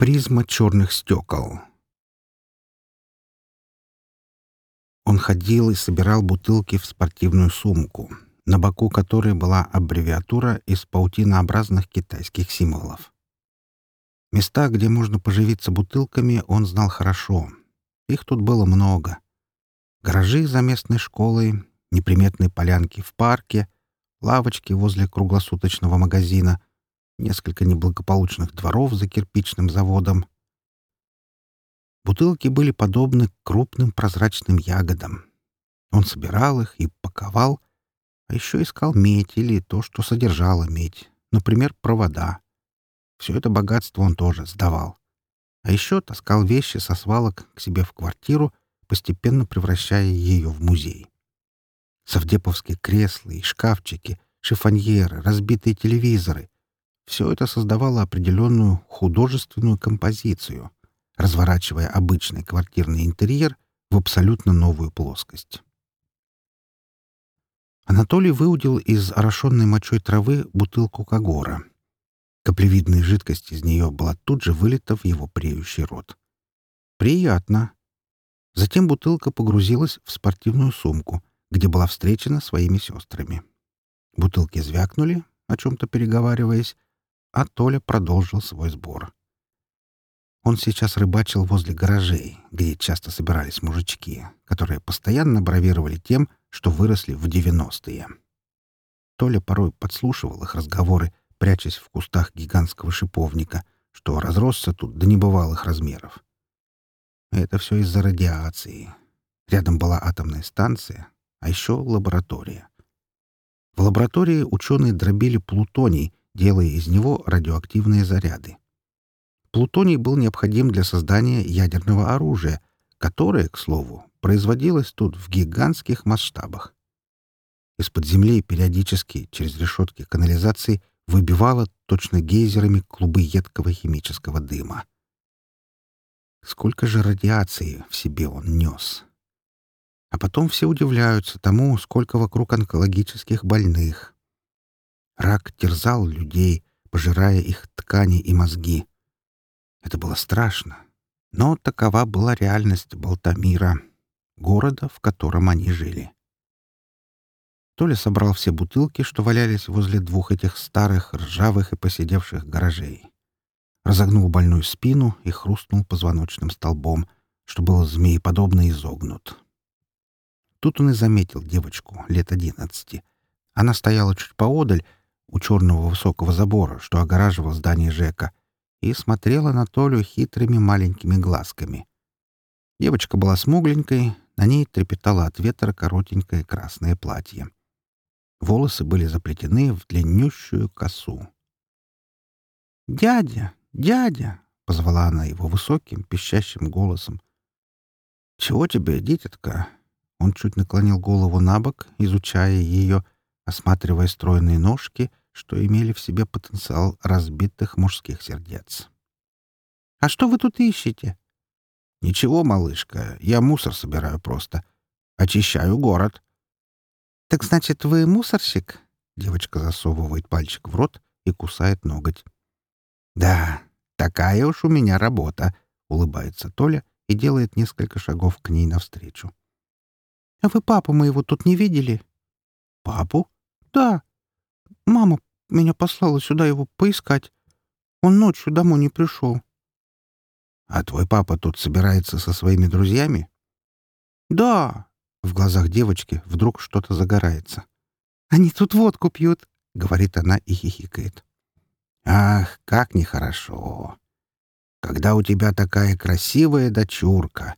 Призма черных стекол. Он ходил и собирал бутылки в спортивную сумку, на боку которой была аббревиатура из паутинообразных китайских символов. Места, где можно поживиться бутылками, он знал хорошо. Их тут было много. Гаражи за местной школой, неприметные полянки в парке, лавочки возле круглосуточного магазина — несколько неблагополучных дворов за кирпичным заводом. Бутылки были подобны крупным прозрачным ягодам. Он собирал их и паковал, а еще искал медь или то, что содержало медь, например, провода. Все это богатство он тоже сдавал. А еще таскал вещи со свалок к себе в квартиру, постепенно превращая ее в музей. Совдеповские кресла и шкафчики, шифоньеры, разбитые телевизоры, все это создавало определенную художественную композицию, разворачивая обычный квартирный интерьер в абсолютно новую плоскость. Анатолий выудил из орошенной мочой травы бутылку Кагора. Каплевидная жидкость из нее была тут же вылита в его преющий рот. «Приятно!» Затем бутылка погрузилась в спортивную сумку, где была встречена своими сестрами. Бутылки звякнули, о чем-то переговариваясь, а Толя продолжил свой сбор. Он сейчас рыбачил возле гаражей, где часто собирались мужички, которые постоянно бравировали тем, что выросли в девяностые. Толя порой подслушивал их разговоры, прячась в кустах гигантского шиповника, что разросся тут до небывалых размеров. Это все из-за радиации. Рядом была атомная станция, а еще лаборатория. В лаборатории ученые дробили плутоний, делая из него радиоактивные заряды. Плутоний был необходим для создания ядерного оружия, которое, к слову, производилось тут в гигантских масштабах. Из-под земли периодически через решетки канализации выбивало точно гейзерами клубы едкого химического дыма. Сколько же радиации в себе он нес! А потом все удивляются тому, сколько вокруг онкологических больных, Рак терзал людей, пожирая их ткани и мозги. Это было страшно, но такова была реальность Балтамира, города, в котором они жили. Толя собрал все бутылки, что валялись возле двух этих старых, ржавых и посидевших гаражей. Разогнул больную спину и хрустнул позвоночным столбом, что был змееподобно изогнут. Тут он и заметил девочку лет одиннадцати. Она стояла чуть поодаль, у черного высокого забора, что огораживал здание ЖЭКа, и смотрела на Толю хитрыми маленькими глазками. Девочка была смугленькой, на ней трепетало от ветра коротенькое красное платье. Волосы были заплетены в длиннющую косу. «Дядя! Дядя!» — позвала она его высоким, пищащим голосом. «Чего тебе, дитятка?» Он чуть наклонил голову на бок, изучая ее, осматривая стройные ножки что имели в себе потенциал разбитых мужских сердец. «А что вы тут ищете?» «Ничего, малышка, я мусор собираю просто. Очищаю город». «Так значит, вы мусорщик?» Девочка засовывает пальчик в рот и кусает ноготь. «Да, такая уж у меня работа», — улыбается Толя и делает несколько шагов к ней навстречу. «А вы папу моего тут не видели?» «Папу?» «Да. Мама меня послала сюда его поискать. Он ночью домой не пришел. — А твой папа тут собирается со своими друзьями? — Да. В глазах девочки вдруг что-то загорается. — Они тут водку пьют, — говорит она и хихикает. — Ах, как нехорошо! Когда у тебя такая красивая дочурка,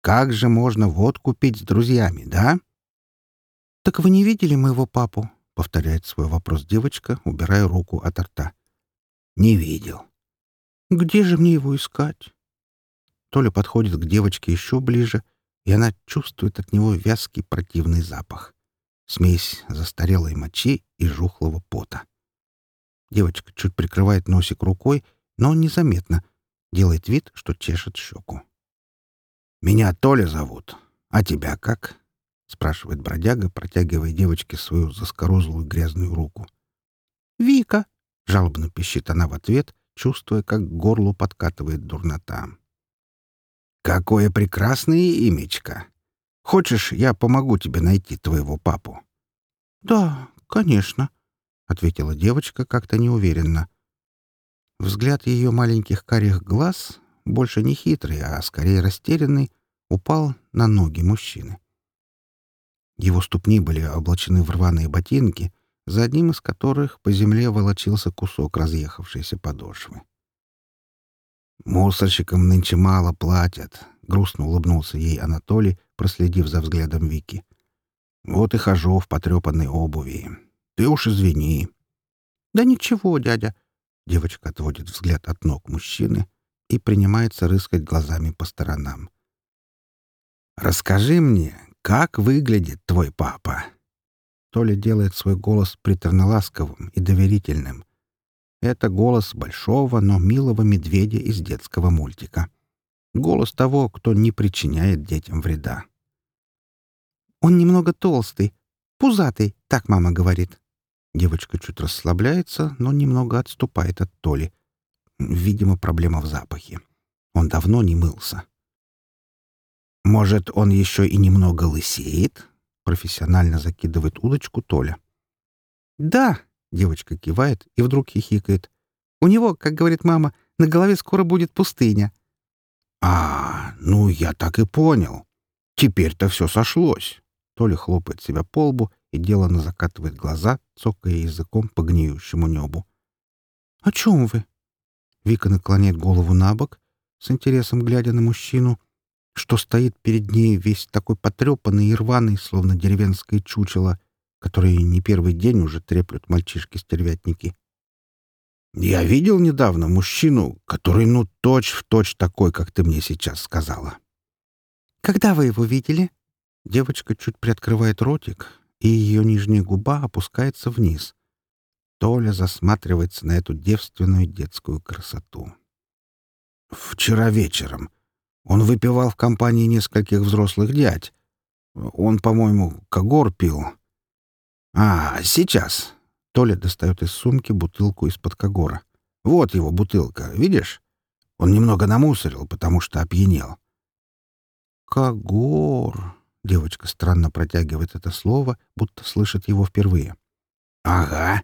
как же можно водку пить с друзьями, да? — Так вы не видели моего папу? — повторяет свой вопрос девочка, убирая руку от рта. «Не видел». «Где же мне его искать?» Толя подходит к девочке еще ближе, и она чувствует от него вязкий противный запах. Смесь застарелой мочи и жухлого пота. Девочка чуть прикрывает носик рукой, но незаметно. Делает вид, что чешет щеку. «Меня Толя зовут. А тебя как?» — спрашивает бродяга, протягивая девочке свою заскорузлую грязную руку. «Вика!» — жалобно пищит она в ответ чувствуя, как к горлу подкатывает дурнота. «Какое прекрасное имечко! Хочешь, я помогу тебе найти твоего папу?» «Да, конечно», — ответила девочка как-то неуверенно. Взгляд ее маленьких карих глаз, больше не хитрый, а скорее растерянный, упал на ноги мужчины. Его ступни были облачены в рваные ботинки, за одним из которых по земле волочился кусок разъехавшейся подошвы. «Мусорщикам нынче мало платят», — грустно улыбнулся ей Анатолий, проследив за взглядом Вики. «Вот и хожу в потрепанной обуви. Ты уж извини». «Да ничего, дядя». Девочка отводит взгляд от ног мужчины и принимается рыскать глазами по сторонам. «Расскажи мне, как выглядит твой папа?» Толя делает свой голос приторно-ласковым и доверительным. Это голос большого, но милого медведя из детского мультика. Голос того, кто не причиняет детям вреда. «Он немного толстый, пузатый, так мама говорит». Девочка чуть расслабляется, но немного отступает от Толи. Видимо, проблема в запахе. Он давно не мылся. «Может, он еще и немного лысеет?» Профессионально закидывает удочку Толя. «Да!» — девочка кивает и вдруг хихикает. «У него, как говорит мама, на голове скоро будет пустыня». «А, ну я так и понял. Теперь-то все сошлось». Толя хлопает себя по лбу и деланно закатывает глаза, цокая языком по гниющему небу. «О чем вы?» Вика наклоняет голову на бок, с интересом глядя на мужчину, что стоит перед ней весь такой потрепанный и рваный, словно деревенское чучело, которое не первый день уже треплют мальчишки-стервятники. «Я видел недавно мужчину, который ну точь-в-точь точь такой, как ты мне сейчас сказала». «Когда вы его видели?» Девочка чуть приоткрывает ротик, и ее нижняя губа опускается вниз. Толя засматривается на эту девственную детскую красоту. «Вчера вечером», он выпивал в компании нескольких взрослых дядь. Он, по-моему, когор пил. А, сейчас. Толя достает из сумки бутылку из-под когора. Вот его бутылка, видишь? Он немного намусорил, потому что опьянел. Когор. Девочка странно протягивает это слово, будто слышит его впервые. Ага.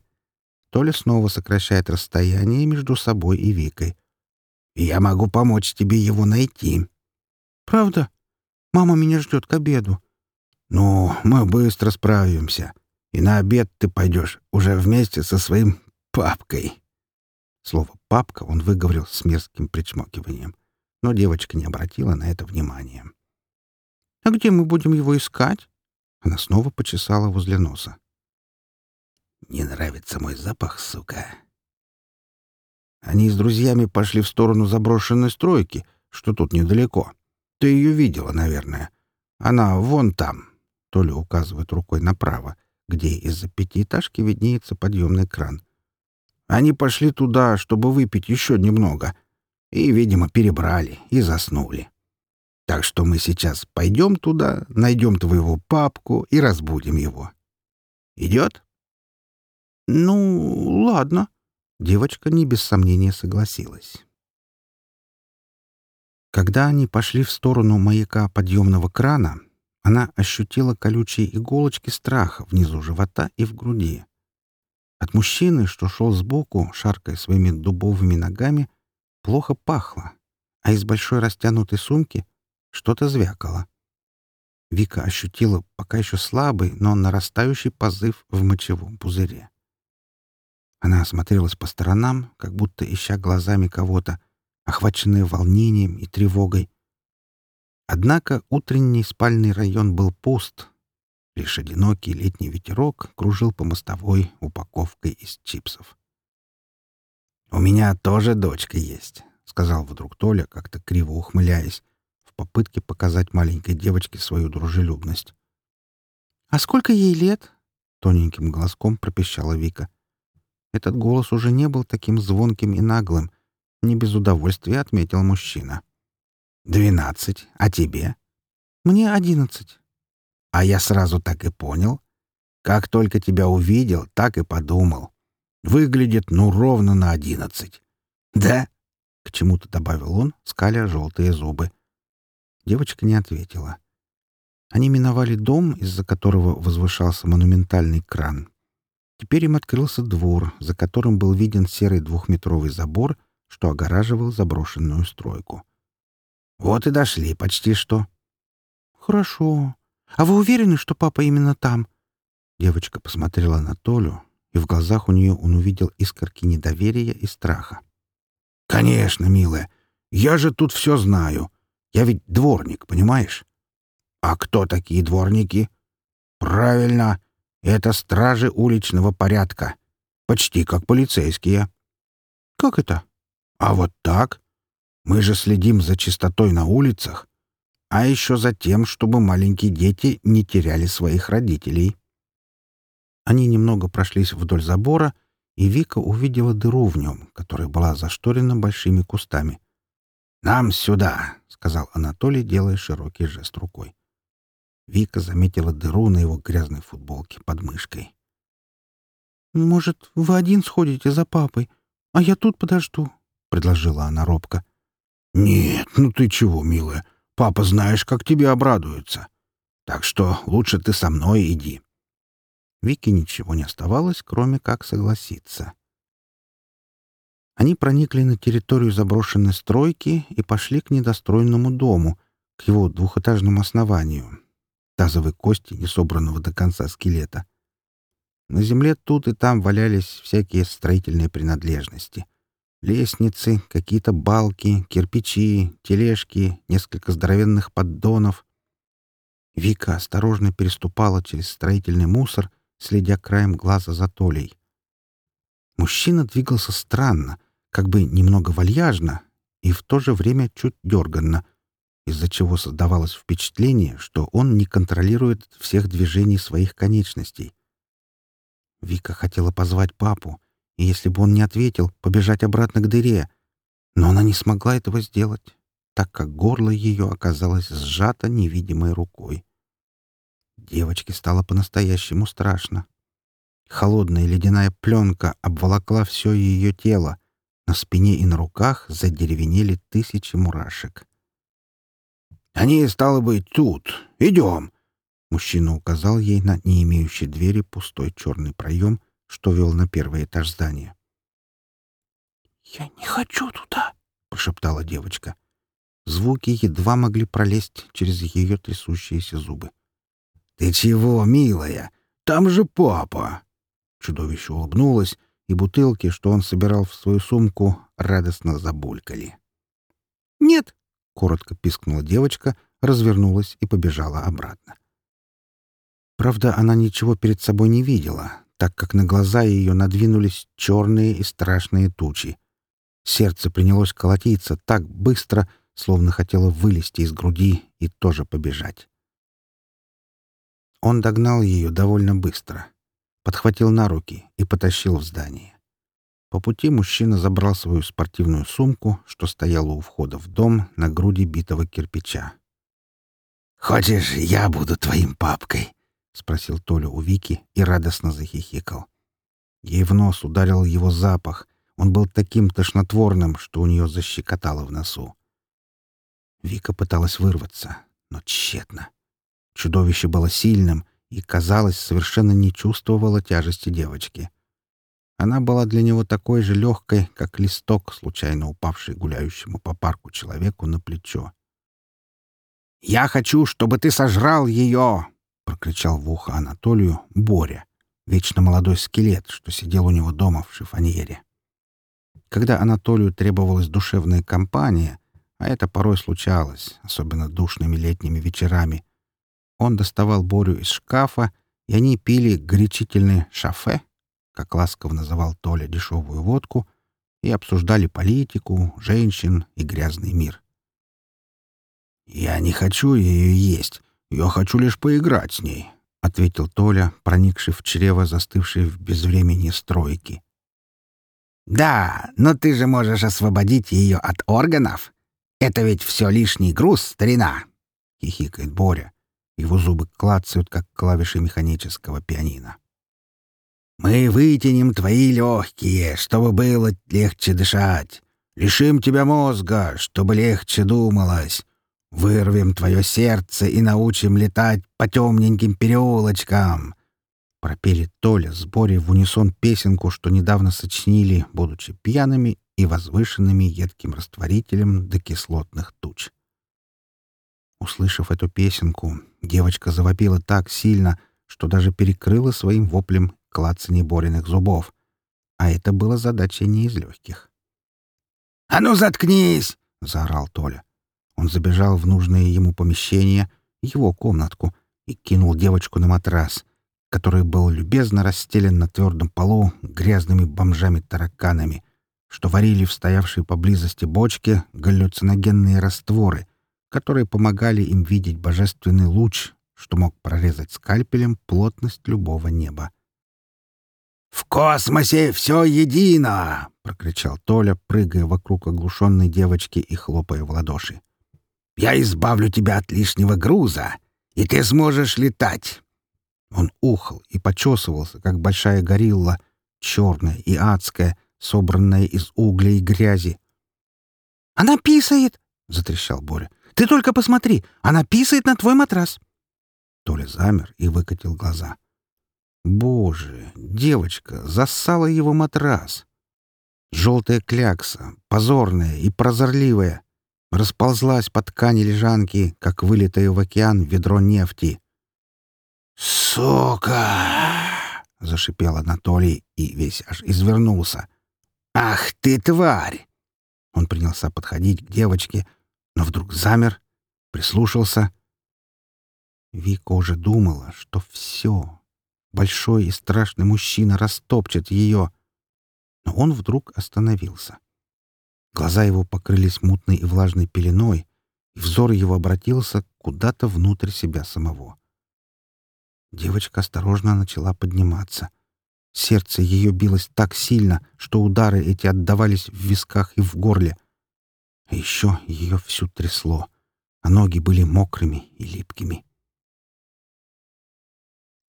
Толя снова сокращает расстояние между собой и Викой. Я могу помочь тебе его найти. Правда? Мама меня ждет к обеду. Ну, мы быстро справимся. И на обед ты пойдешь уже вместе со своим папкой. Слово «папка» он выговорил с мерзким причмокиванием, но девочка не обратила на это внимания. «А где мы будем его искать?» Она снова почесала возле носа. «Не нравится мой запах, сука». Они с друзьями пошли в сторону заброшенной стройки, что тут недалеко. Ты ее видела, наверное. Она вон там. Толя указывает рукой направо, где из-за пятиэтажки виднеется подъемный кран. Они пошли туда, чтобы выпить еще немного. И, видимо, перебрали и заснули. Так что мы сейчас пойдем туда, найдем твоего папку и разбудим его. Идет? Ну, ладно. Девочка не без сомнения согласилась. Когда они пошли в сторону маяка подъемного крана, она ощутила колючие иголочки страха внизу живота и в груди. От мужчины, что шел сбоку, шаркая своими дубовыми ногами, плохо пахло, а из большой растянутой сумки что-то звякало. Вика ощутила пока еще слабый, но нарастающий позыв в мочевом пузыре. Она осмотрелась по сторонам, как будто ища глазами кого-то, охваченная волнением и тревогой. Однако утренний спальный район был пуст. Лишь одинокий летний ветерок кружил по мостовой упаковкой из чипсов. «У меня тоже дочка есть», — сказал вдруг Толя, как-то криво ухмыляясь, в попытке показать маленькой девочке свою дружелюбность. «А сколько ей лет?» — тоненьким голоском пропищала Вика. Этот голос уже не был таким звонким и наглым. Не без удовольствия отметил мужчина. «Двенадцать. А тебе?» «Мне одиннадцать». «А я сразу так и понял. Как только тебя увидел, так и подумал. Выглядит, ну, ровно на одиннадцать. «Да?» — к чему-то добавил он, скаля желтые зубы. Девочка не ответила. Они миновали дом, из-за которого возвышался монументальный кран. Теперь им открылся двор, за которым был виден серый двухметровый забор, что огораживал заброшенную стройку. «Вот и дошли почти что». «Хорошо. А вы уверены, что папа именно там?» Девочка посмотрела на Толю, и в глазах у нее он увидел искорки недоверия и страха. «Конечно, милая. Я же тут все знаю. Я ведь дворник, понимаешь? А кто такие дворники? Правильно, это стражи уличного порядка. Почти как полицейские. Как это? А вот так. Мы же следим за чистотой на улицах, а еще за тем, чтобы маленькие дети не теряли своих родителей. Они немного прошлись вдоль забора, и Вика увидела дыру в нем, которая была зашторена большими кустами. «Нам сюда!» — сказал Анатолий, делая широкий жест рукой. Вика заметила дыру на его грязной футболке под мышкой. «Может, вы один сходите за папой, а я тут подожду?» — предложила она робко. «Нет, ну ты чего, милая? Папа знаешь, как тебе обрадуется. Так что лучше ты со мной иди». Вике ничего не оставалось, кроме как согласиться. Они проникли на территорию заброшенной стройки и пошли к недостроенному дому, к его двухэтажному основанию. Тазовой кости, не собранного до конца скелета. На земле тут и там валялись всякие строительные принадлежности. Лестницы, какие-то балки, кирпичи, тележки, несколько здоровенных поддонов. Вика осторожно переступала через строительный мусор, следя краем глаза за Толей. Мужчина двигался странно, как бы немного вальяжно и в то же время чуть дерганно, из-за чего создавалось впечатление, что он не контролирует всех движений своих конечностей. Вика хотела позвать папу, и если бы он не ответил, побежать обратно к дыре, но она не смогла этого сделать, так как горло ее оказалось сжато невидимой рукой. Девочке стало по-настоящему страшно. Холодная ледяная пленка обволокла все ее тело, на спине и на руках задеревенели тысячи мурашек. «Они, стало быть, тут. Идем!» Мужчина указал ей на не имеющий двери пустой черный проем, что вел на первый этаж здания. «Я не хочу туда!» — прошептала девочка. Звуки едва могли пролезть через ее трясущиеся зубы. «Ты чего, милая? Там же папа!» Чудовище улыбнулось, и бутылки, что он собирал в свою сумку, радостно забулькали. «Нет!» — коротко пискнула девочка, развернулась и побежала обратно. Правда, она ничего перед собой не видела, так как на глаза ее надвинулись черные и страшные тучи. Сердце принялось колотиться так быстро, словно хотело вылезти из груди и тоже побежать. Он догнал ее довольно быстро — подхватил на руки и потащил в здание. По пути мужчина забрал свою спортивную сумку, что стояла у входа в дом на груди битого кирпича. «Хочешь, я буду твоим папкой?» — спросил Толя у Вики и радостно захихикал. Ей в нос ударил его запах. Он был таким тошнотворным, что у нее защекотало в носу. Вика пыталась вырваться, но тщетно. Чудовище было сильным, и, казалось, совершенно не чувствовала тяжести девочки. Она была для него такой же легкой, как листок, случайно упавший гуляющему по парку человеку на плечо. «Я хочу, чтобы ты сожрал ее!» — прокричал в ухо Анатолию Боря, вечно молодой скелет, что сидел у него дома в шифоньере. Когда Анатолию требовалась душевная компания, а это порой случалось, особенно душными летними вечерами, он доставал Борю из шкафа, и они пили горячительный шафе, как ласково называл Толя дешевую водку, и обсуждали политику, женщин и грязный мир. «Я не хочу ее есть. Я хочу лишь поиграть с ней», — ответил Толя, проникший в чрево, застывшей в безвремени стройки. «Да, но ты же можешь освободить ее от органов. Это ведь все лишний груз, старина!» — хихикает Боря. Его зубы клацают, как клавиши механического пианино. «Мы вытянем твои легкие, чтобы было легче дышать. Лишим тебя мозга, чтобы легче думалось. Вырвем твое сердце и научим летать по темненьким переулочкам!» Пропели Толя с Борей в унисон песенку, что недавно сочинили, будучи пьяными и возвышенными едким растворителем до кислотных туч. Услышав эту песенку, девочка завопила так сильно, что даже перекрыла своим воплем клацанье Бориных зубов. А это было задачей не из легких. «А ну, заткнись!» — заорал Толя. Он забежал в нужное ему помещение, его комнатку, и кинул девочку на матрас, который был любезно расстелен на твердом полу грязными бомжами-тараканами, что варили в стоявшей поблизости бочке галлюциногенные растворы, которые помогали им видеть божественный луч, что мог прорезать скальпелем плотность любого неба. «В космосе все едино!» — прокричал Толя, прыгая вокруг оглушенной девочки и хлопая в ладоши. «Я избавлю тебя от лишнего груза, и ты сможешь летать!» Он ухал и почесывался, как большая горилла, черная и адская, собранная из угля и грязи. «Она писает!» — затрещал Боря. «Ты только посмотри! Она писает на твой матрас!» Толя замер и выкатил глаза. Боже, девочка зассала его матрас. Желтая клякса, позорная и прозорливая, расползлась по ткани лежанки, как вылетая в океан ведро нефти. «Сука!» — зашипел Анатолий и весь аж извернулся. «Ах ты, тварь!» Он принялся подходить к девочке, но вдруг замер, прислушался. Вика уже думала, что все, большой и страшный мужчина растопчет ее. Но он вдруг остановился. Глаза его покрылись мутной и влажной пеленой, и взор его обратился куда-то внутрь себя самого. Девочка осторожно начала подниматься. Сердце ее билось так сильно, что удары эти отдавались в висках и в горле. А еще ее всю трясло, а ноги были мокрыми и липкими.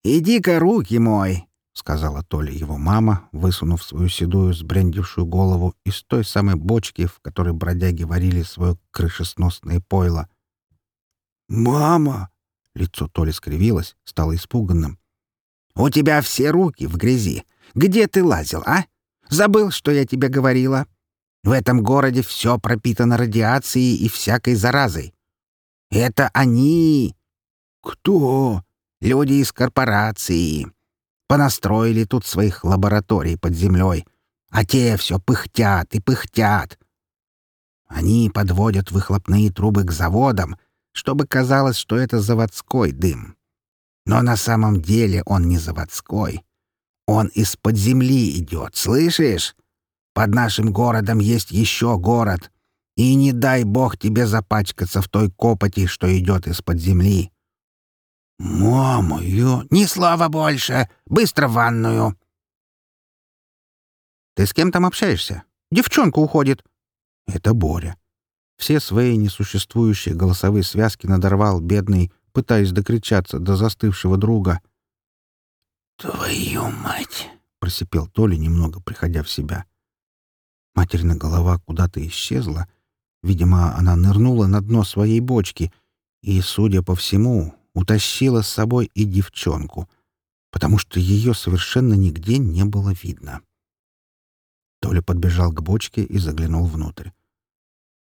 «Иди-ка руки мой!» — сказала Толя его мама, высунув свою седую сбрендившую голову из той самой бочки, в которой бродяги варили свое крышесносное пойло. «Мама!» — лицо Толи скривилось, стало испуганным. «У тебя все руки в грязи. Где ты лазил, а? Забыл, что я тебе говорила? В этом городе все пропитано радиацией и всякой заразой. Это они!» «Кто?» Люди из корпорации. Понастроили тут своих лабораторий под землей, а те все пыхтят и пыхтят. Они подводят выхлопные трубы к заводам, чтобы казалось, что это заводской дым. Но на самом деле он не заводской. Он из-под земли идет, слышишь? Под нашим городом есть еще город. И не дай бог тебе запачкаться в той копоти, что идет из-под земли. «Мама, я...» «Ни слова больше! Быстро в ванную!» «Ты с кем там общаешься? Девчонка уходит!» «Это Боря. Все свои несуществующие голосовые связки надорвал бедный, пытаясь докричаться до застывшего друга. «Твою мать!» — просипел Толя, немного приходя в себя. Материна голова куда-то исчезла. Видимо, она нырнула на дно своей бочки, и, судя по всему, утащила с собой и девчонку, потому что ее совершенно нигде не было видно. Толя подбежал к бочке и заглянул внутрь.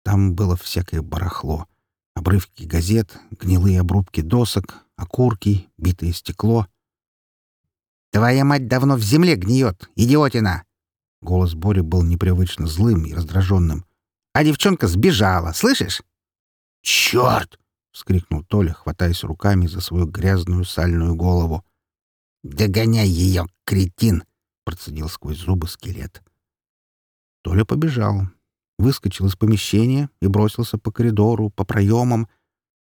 Там было всякое барахло. Обрывки газет, гнилые обрубки досок, окурки, битое стекло. «Твоя мать давно в земле гниет, идиотина!» Голос Бори был непривычно злым и раздраженным. «А девчонка сбежала, слышишь?» «Черт!» — вскрикнул Толя, хватаясь руками за свою грязную сальную голову. «Догоняй ее, кретин!» — процедил сквозь зубы скелет. Толя побежал, выскочил из помещения и бросился по коридору, по проемам.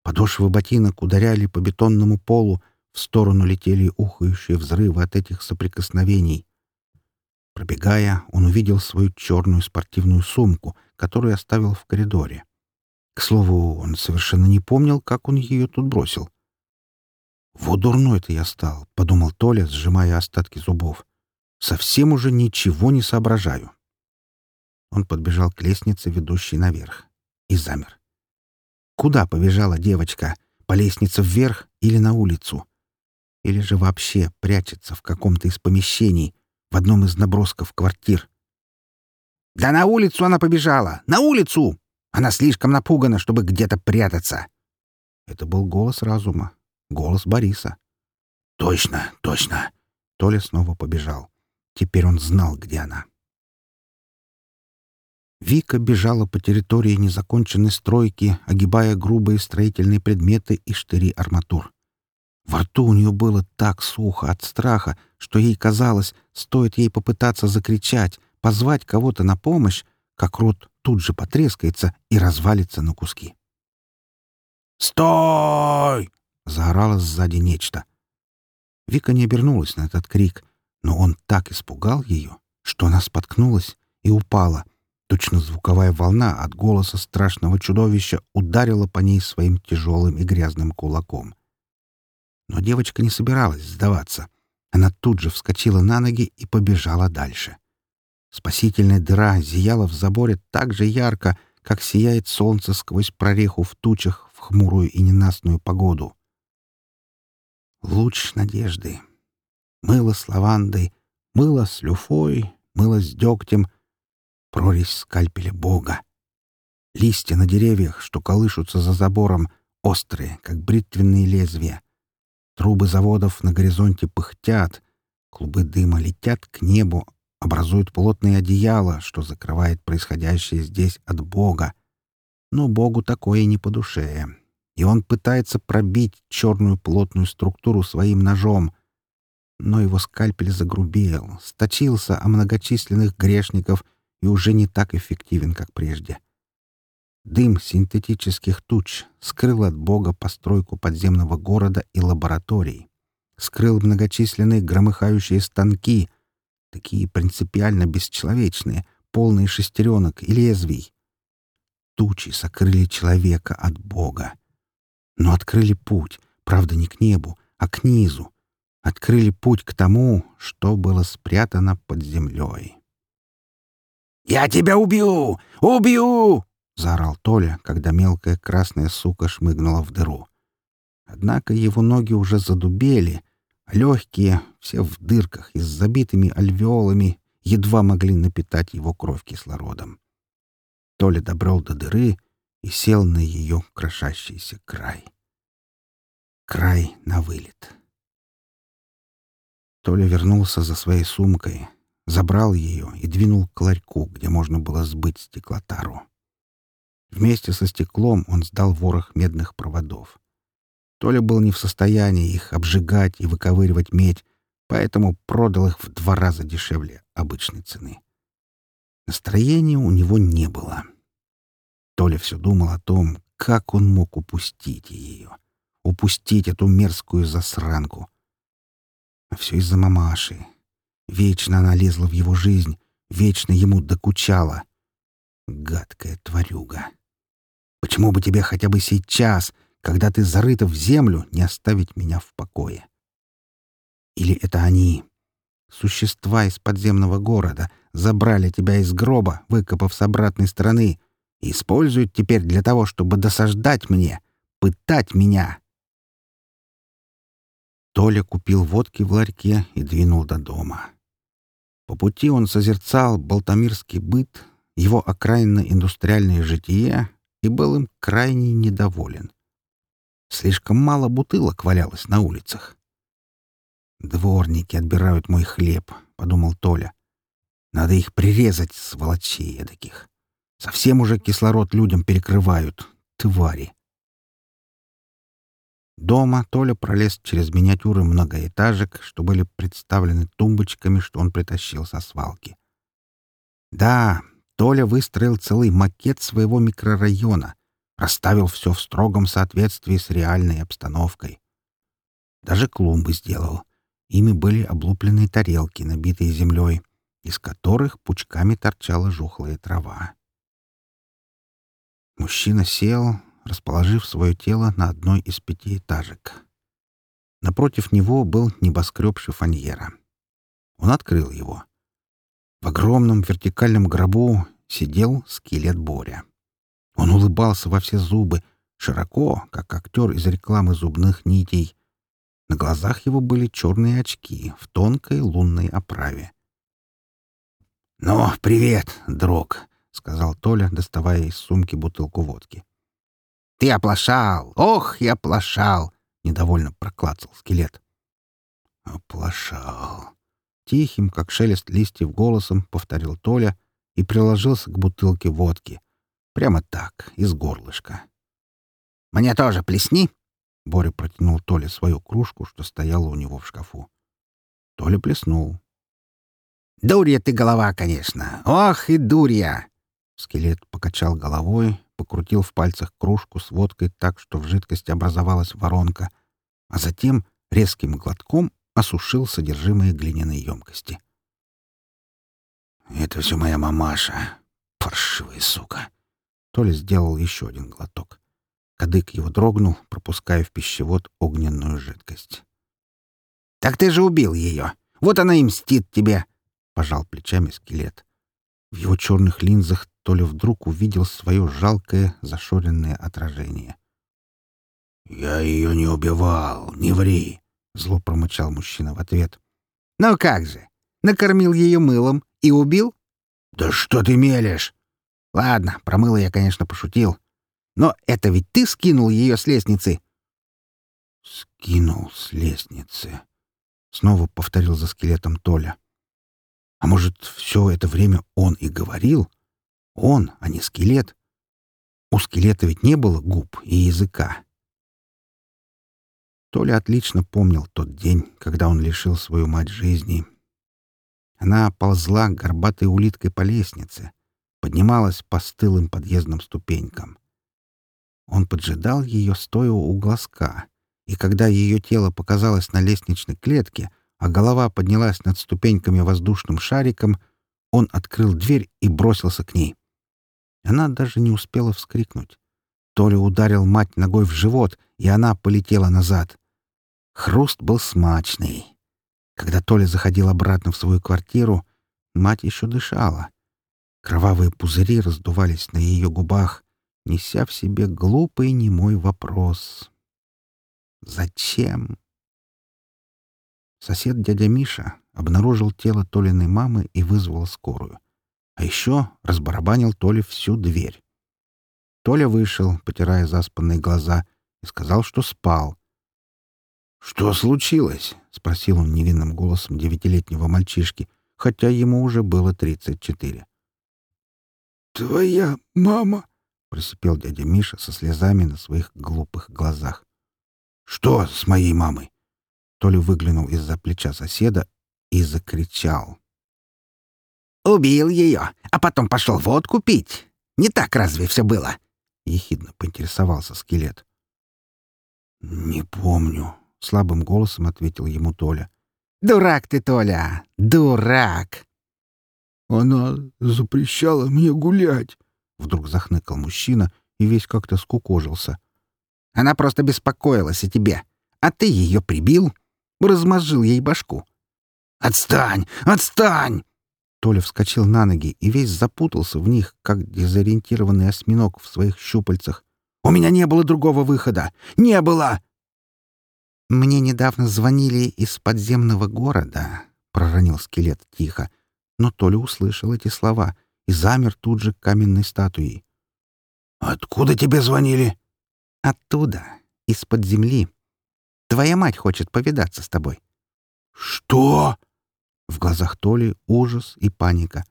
Подошвы ботинок ударяли по бетонному полу, в сторону летели ухающие взрывы от этих соприкосновений. Пробегая, он увидел свою черную спортивную сумку, которую оставил в коридоре. К слову, он совершенно не помнил, как он ее тут бросил. «Вот дурной-то я стал», — подумал Толя, сжимая остатки зубов. «Совсем уже ничего не соображаю». Он подбежал к лестнице, ведущей наверх, и замер. Куда побежала девочка? По лестнице вверх или на улицу? Или же вообще прячется в каком-то из помещений, в одном из набросков квартир? «Да на улицу она побежала! На улицу! Она слишком напугана, чтобы где-то прятаться!» Это был голос разума, голос Бориса. «Точно, точно!» Толя снова побежал. Теперь он знал, где она. Вика бежала по территории незаконченной стройки, огибая грубые строительные предметы и штыри арматур. Во рту у нее было так сухо от страха, что ей казалось, стоит ей попытаться закричать, позвать кого-то на помощь, как рот тут же потрескается и развалится на куски. «Стой!» — заорало сзади нечто. Вика не обернулась на этот крик, но он так испугал ее, что она споткнулась и упала. Точно звуковая волна от голоса страшного чудовища ударила по ней своим тяжелым и грязным кулаком. Но девочка не собиралась сдаваться. Она тут же вскочила на ноги и побежала дальше. Спасительная дыра зияла в заборе так же ярко, как сияет солнце сквозь прореху в тучах в хмурую и ненастную погоду. Луч надежды. Мыло с лавандой, мыло с люфой, мыло с дегтем, прорезь скальпеля Бога. Листья на деревьях, что колышутся за забором, острые, как бритвенные лезвия. Трубы заводов на горизонте пыхтят, клубы дыма летят к небу, образуют плотное одеяло, что закрывает происходящее здесь от Бога. Но Богу такое не по душе и он пытается пробить черную плотную структуру своим ножом. Но его скальпель загрубел, сточился о многочисленных грешников и уже не так эффективен, как прежде. Дым синтетических туч скрыл от Бога постройку подземного города и лабораторий, скрыл многочисленные громыхающие станки, такие принципиально бесчеловечные, полные шестеренок и лезвий. Тучи сокрыли человека от Бога но открыли путь, правда, не к небу, а к низу. Открыли путь к тому, что было спрятано под землей. «Я тебя убью! Убью!» — заорал Толя, когда мелкая красная сука шмыгнула в дыру. Однако его ноги уже задубели, легкие, все в дырках и с забитыми альвеолами, едва могли напитать его кровь кислородом. Толя добрел до дыры и сел на ее крошащийся край. Край на вылет. Толя вернулся за своей сумкой, забрал ее и двинул к ларьку, где можно было сбыть стеклотару. Вместе со стеклом он сдал ворох медных проводов. Толя был не в состоянии их обжигать и выковыривать медь, поэтому продал их в два раза дешевле обычной цены. Настроения у него не было. Толя все думал о том, как он мог упустить ее. Упустить эту мерзкую засранку. А все из-за мамаши. Вечно она лезла в его жизнь, вечно ему докучала. Гадкая тварюга. Почему бы тебе хотя бы сейчас, когда ты зарыта в землю, не оставить меня в покое? Или это они, существа из подземного города, забрали тебя из гроба, выкопав с обратной стороны, и используют теперь для того, чтобы досаждать мне, пытать меня. Толя купил водки в ларьке и двинул до дома. По пути он созерцал болтамирский быт, его окраинно-индустриальное житие и был им крайне недоволен. Слишком мало бутылок валялось на улицах. «Дворники отбирают мой хлеб», — подумал Толя. «Надо их прирезать, сволочей таких. Совсем уже кислород людям перекрывают. Твари. Дома Толя пролез через миниатюры многоэтажек, что были представлены тумбочками, что он притащил со свалки. Да, Толя выстроил целый макет своего микрорайона, расставил все в строгом соответствии с реальной обстановкой. Даже клумбы сделал. Ими были облупленные тарелки, набитые землей, из которых пучками торчала жухлая трава. Мужчина сел, расположив свое тело на одной из пятиэтажек. Напротив него был небоскреб шифоньера. Он открыл его. В огромном вертикальном гробу сидел скелет Боря. Он улыбался во все зубы, широко, как актер из рекламы зубных нитей. На глазах его были черные очки в тонкой лунной оправе. «Ну, привет, друг», — сказал Толя, доставая из сумки бутылку водки. «Ты оплошал! Ох, я оплошал!» — недовольно проклацал скелет. «Оплошал!» Тихим, как шелест листьев голосом, повторил Толя и приложился к бутылке водки. Прямо так, из горлышка. «Мне тоже плесни!» Боря протянул Толе свою кружку, что стояла у него в шкафу. Толя плеснул. «Дурья ты голова, конечно! Ох и дурья!» Скелет покачал головой, покрутил в пальцах кружку с водкой так, что в жидкости образовалась воронка, а затем резким глотком осушил содержимое глиняной емкости. «Это все моя мамаша, паршивая сука!» Толя сделал еще один глоток. Кадык его дрогнул, пропуская в пищевод огненную жидкость. «Так ты же убил ее! Вот она и мстит тебе!» — пожал плечами скелет. В его черных линзах Толя вдруг увидел свое жалкое, зашоренное отражение. «Я ее не убивал, не ври!» — зло промычал мужчина в ответ. «Ну как же? Накормил ее мылом и убил?» «Да что ты мелешь?» «Ладно, про мыло я, конечно, пошутил. Но это ведь ты скинул ее с лестницы?» «Скинул с лестницы», — снова повторил за скелетом Толя. «А может, все это время он и говорил? Он, а не скелет? У скелета ведь не было губ и языка». Толя отлично помнил тот день, когда он лишил свою мать жизни. Она ползла горбатой улиткой по лестнице, поднималась по стылым подъездным ступенькам. Он поджидал ее, стоя у глазка, и когда ее тело показалось на лестничной клетке, а голова поднялась над ступеньками воздушным шариком, он открыл дверь и бросился к ней. Она даже не успела вскрикнуть. Толя ударил мать ногой в живот, и она полетела назад. Хруст был смачный. Когда Толя заходил обратно в свою квартиру, мать еще дышала. Кровавые пузыри раздувались на ее губах, неся в себе глупый немой вопрос. «Зачем?» Сосед дядя Миша обнаружил тело Толиной мамы и вызвал скорую. А еще разбарабанил Толе всю дверь. Толя вышел, потирая заспанные глаза, и сказал, что спал. «Что случилось?» — спросил он невинным голосом девятилетнего мальчишки, хотя ему уже было тридцать четыре. «Твоя мама!» — просипел дядя Миша со слезами на своих глупых глазах. «Что с моей мамой?» Толя выглянул из-за плеча соседа и закричал. «Убил ее, а потом пошел водку пить. Не так разве все было?» — ехидно поинтересовался скелет. «Не помню», — слабым голосом ответил ему Толя. «Дурак ты, Толя! Дурак!» «Она запрещала мне гулять!» — вдруг захныкал мужчина и весь как-то скукожился. «Она просто беспокоилась о тебе, а ты ее прибил, размозжил ей башку». «Отстань! Отстань!» Толя вскочил на ноги и весь запутался в них, как дезориентированный осьминог в своих щупальцах. «У меня не было другого выхода! Не было!» «Мне недавно звонили из подземного города», — проронил скелет тихо. Но Толя услышал эти слова и замер тут же каменной статуей. «Откуда тебе звонили?» «Оттуда, из-под земли. Твоя мать хочет повидаться с тобой». «Что?» В глазах Толи ужас и паника.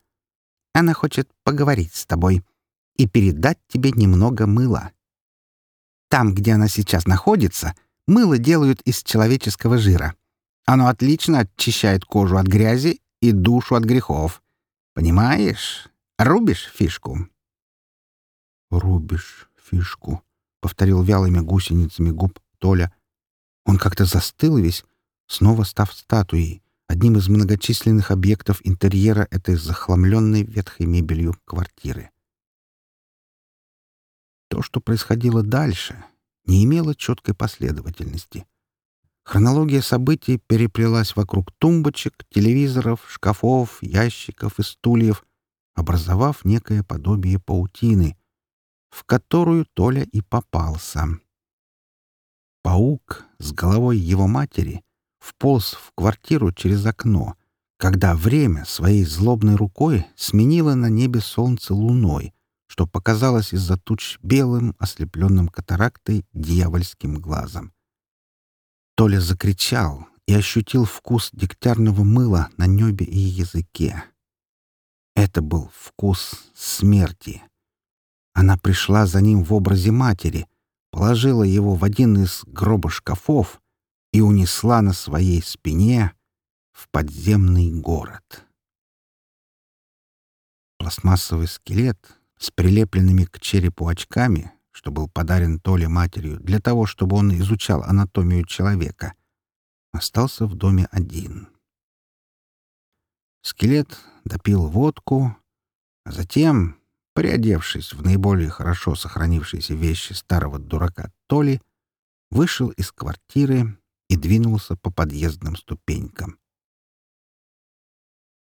«Она хочет поговорить с тобой и передать тебе немного мыла. Там, где она сейчас находится — Мыло делают из человеческого жира. Оно отлично очищает кожу от грязи и душу от грехов. Понимаешь? Рубишь фишку?» «Рубишь фишку», — повторил вялыми гусеницами губ Толя. Он как-то застыл весь, снова став статуей, одним из многочисленных объектов интерьера этой захламленной ветхой мебелью квартиры. То, что происходило дальше, не имела четкой последовательности. Хронология событий переплелась вокруг тумбочек, телевизоров, шкафов, ящиков и стульев, образовав некое подобие паутины, в которую Толя и попался. Паук с головой его матери вполз в квартиру через окно, когда время своей злобной рукой сменило на небе солнце луной, что показалось из-за туч белым, ослепленным катарактой, дьявольским глазом. Толя закричал и ощутил вкус дегтярного мыла на небе и языке. Это был вкус смерти. Она пришла за ним в образе матери, положила его в один из гроба-шкафов и унесла на своей спине в подземный город. Пластмассовый скелет с прилепленными к черепу очками, что был подарен Толе матерью для того, чтобы он изучал анатомию человека, остался в доме один. Скелет допил водку, а затем, приодевшись в наиболее хорошо сохранившиеся вещи старого дурака Толи, вышел из квартиры и двинулся по подъездным ступенькам.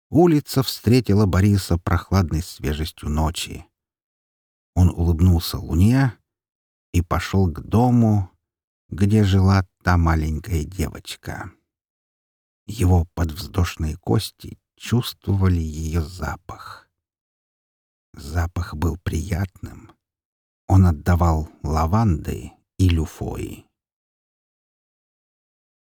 Улица встретила Бориса прохладной свежестью ночи. Он улыбнулся луне и пошел к дому, где жила та маленькая девочка. Его подвздошные кости чувствовали ее запах. Запах был приятным. Он отдавал лавандой и люфой.